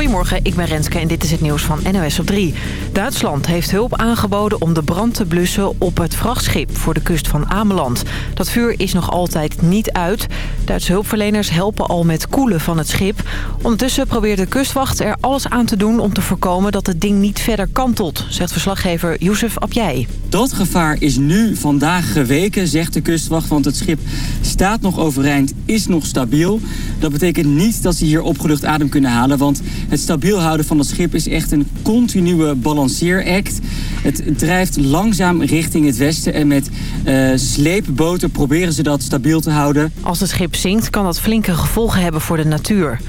Goedemorgen, ik ben Renske en dit is het nieuws van NOS op 3. Duitsland heeft hulp aangeboden om de brand te blussen op het vrachtschip voor de kust van Ameland. Dat vuur is nog altijd niet uit. Duitse hulpverleners helpen al met koelen van het schip. Ondertussen probeert de kustwacht er alles aan te doen om te voorkomen dat het ding niet verder kantelt, zegt verslaggever Youssef Abjai. Dat gevaar is nu vandaag geweken, zegt de kustwacht, want het schip staat nog overeind, is nog stabiel. Dat betekent niet dat ze hier opgelucht adem kunnen halen, want het stabiel houden van het schip is echt een continue balanceeract. Het drijft langzaam richting het westen en met uh, sleepboten proberen ze dat stabiel te houden. Als het schip zinkt kan dat flinke gevolgen hebben voor de natuur.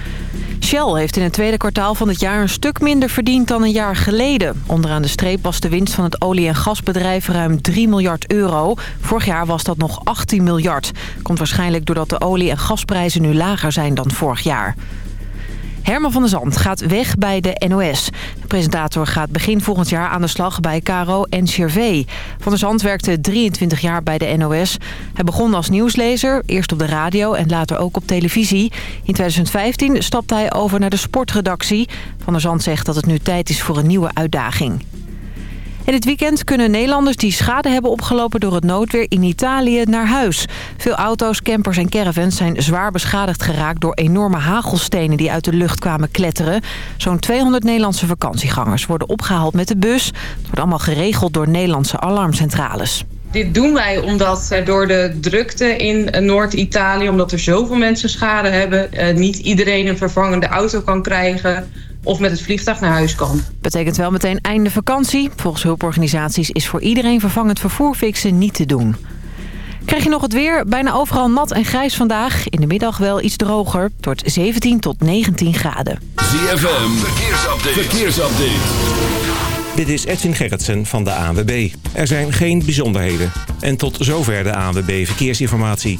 Shell heeft in het tweede kwartaal van het jaar een stuk minder verdiend dan een jaar geleden. Onderaan de streep was de winst van het olie- en gasbedrijf ruim 3 miljard euro. Vorig jaar was dat nog 18 miljard. Komt waarschijnlijk doordat de olie- en gasprijzen nu lager zijn dan vorig jaar. Herman van der Zand gaat weg bij de NOS. De presentator gaat begin volgend jaar aan de slag bij Caro en Chervé. Van der Zand werkte 23 jaar bij de NOS. Hij begon als nieuwslezer, eerst op de radio en later ook op televisie. In 2015 stapte hij over naar de sportredactie. Van der Zand zegt dat het nu tijd is voor een nieuwe uitdaging. En dit weekend kunnen Nederlanders die schade hebben opgelopen door het noodweer in Italië naar huis. Veel auto's, campers en caravans zijn zwaar beschadigd geraakt door enorme hagelstenen die uit de lucht kwamen kletteren. Zo'n 200 Nederlandse vakantiegangers worden opgehaald met de bus. Het wordt allemaal geregeld door Nederlandse alarmcentrales. Dit doen wij omdat door de drukte in Noord-Italië, omdat er zoveel mensen schade hebben, eh, niet iedereen een vervangende auto kan krijgen of met het vliegtuig naar huis kan. Betekent wel meteen einde vakantie. Volgens hulporganisaties is voor iedereen vervangend vervoer fixen niet te doen. Krijg je nog het weer? Bijna overal nat en grijs vandaag. In de middag wel iets droger. Het wordt 17 tot 19 graden. ZFM, verkeersupdate. verkeersupdate. Dit is Edwin Gerritsen van de ANWB. Er zijn geen bijzonderheden. En tot zover de ANWB Verkeersinformatie.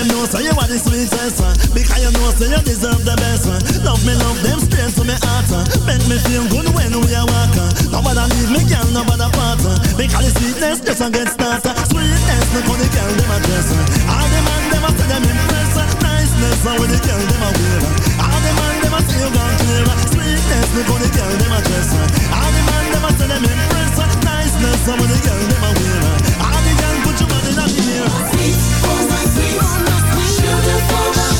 them know say you are the sweetest Because you know say you deserve the best Love me, love them straight to my heart Make me feel good when we are walking Nobody leave me, girl, nobody part Because the sweetness just a get started Sweetness, look how the girl them a dress. All the man them a say them impressed Niceness, how the girl them a wear All the man them a say you gone clear Sweetness, look how the girl them a dress. All the man them a say them impressed Niceness, how the girl them a wear nothing here. Sweet, oh my sweet, sugar for my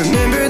Remember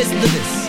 listen to this.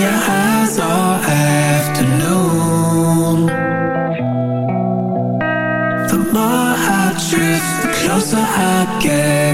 your eyes afternoon. The more I drift, the closer I get.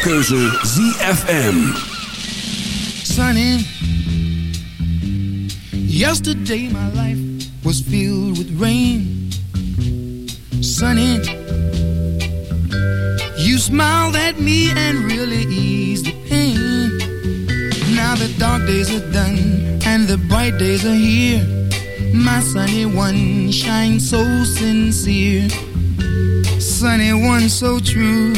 ZFM. sunny. Yesterday my life was filled with rain. Sunny, you smiled at me and really eased the pain. Now the dark days are done and the bright days are here. My sunny one shines so sincere. Sunny one so true.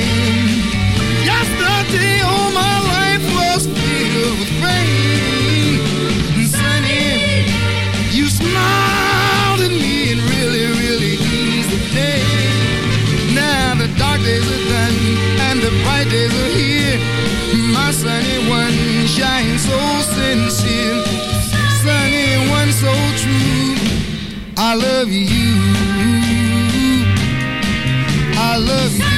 sunny one shines so sincere, sunny one so true. I love you. I love you.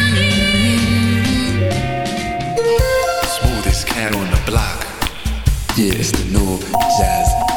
Smoothest cat on the block. Yeah, the new jazz.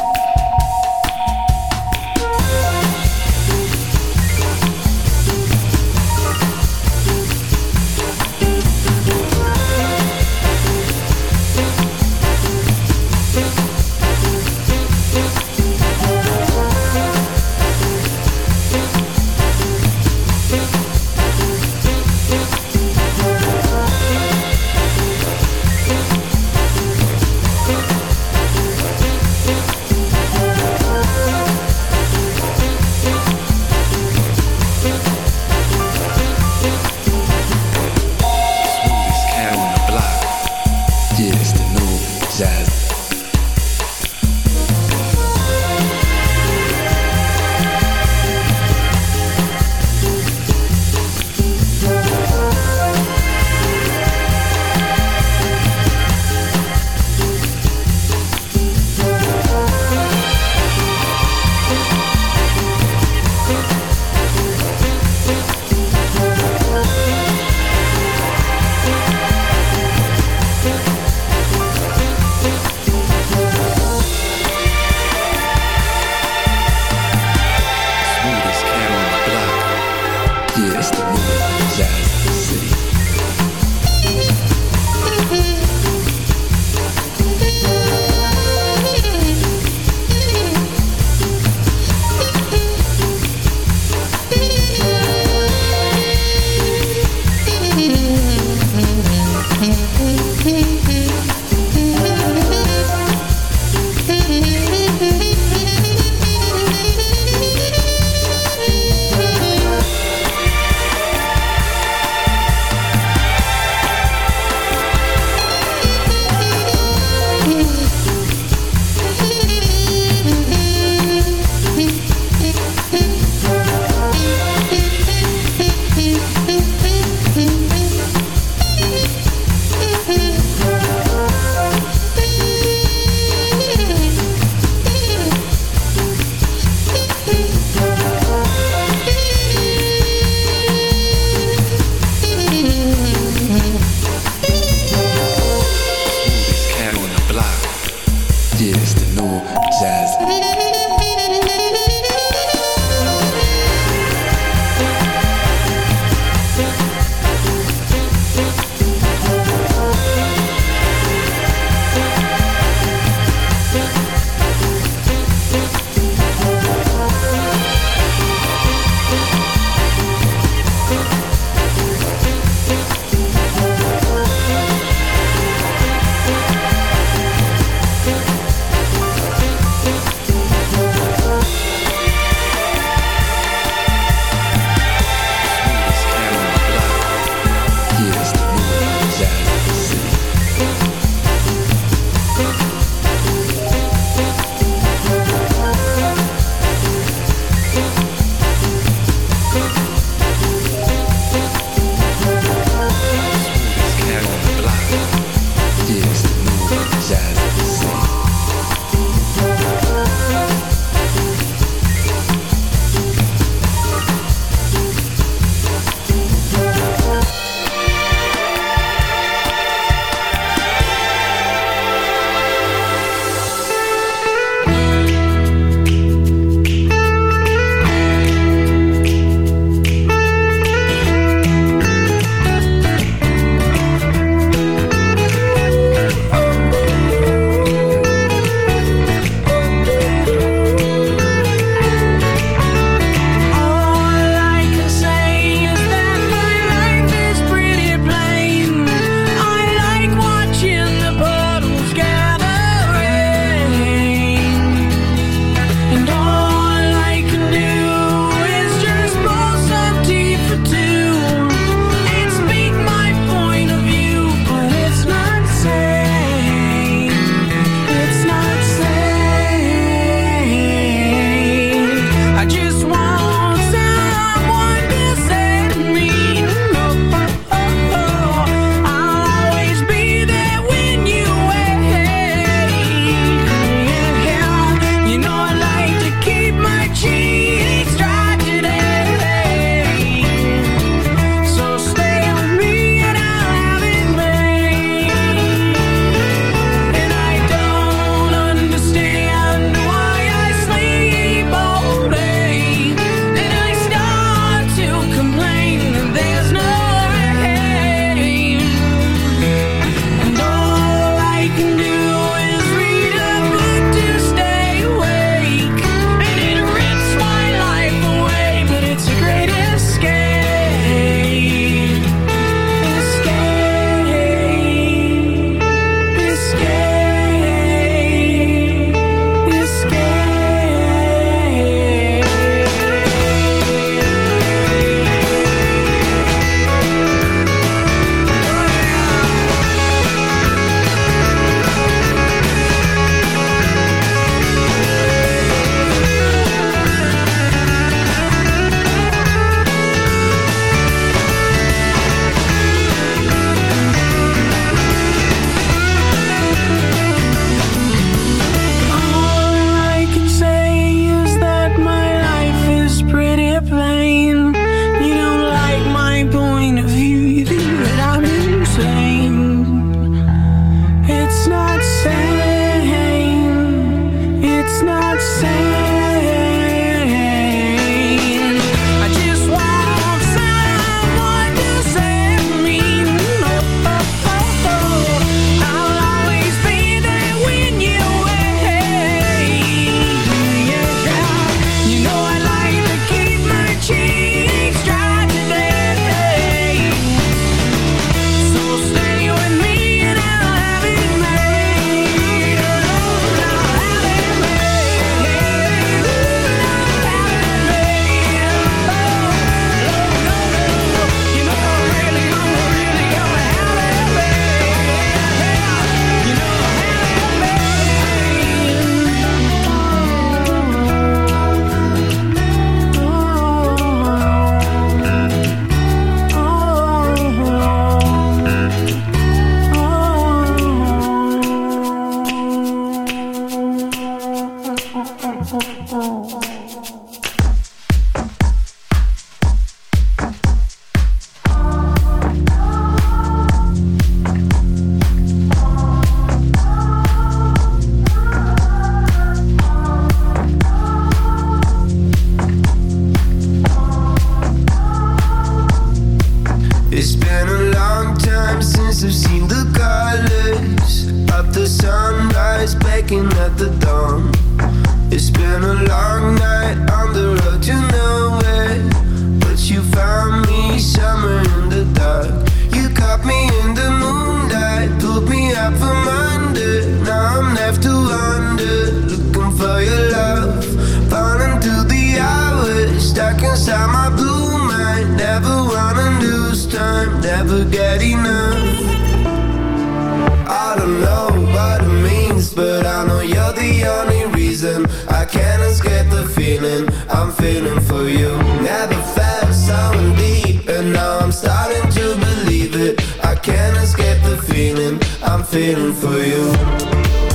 Feeling for you.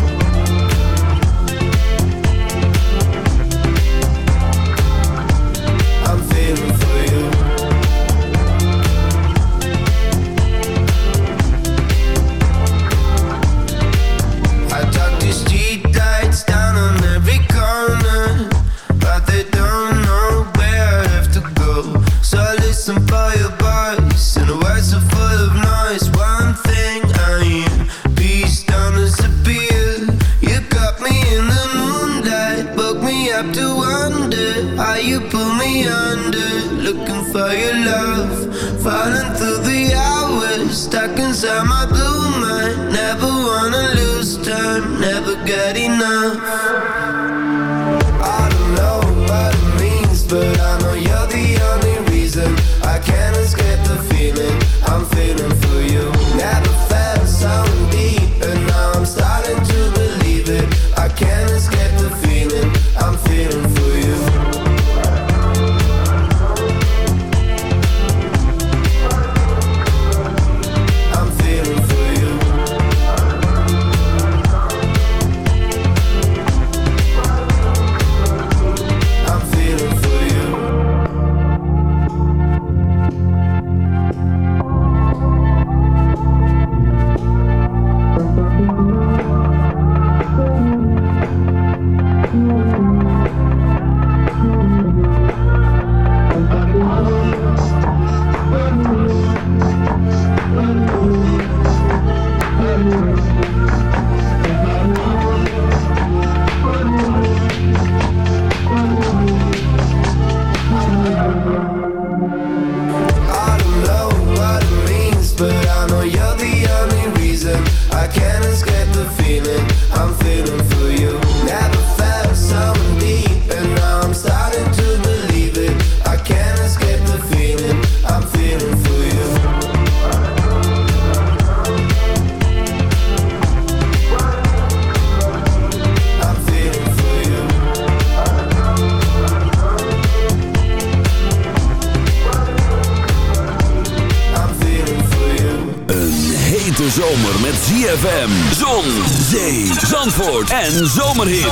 En zomerhits.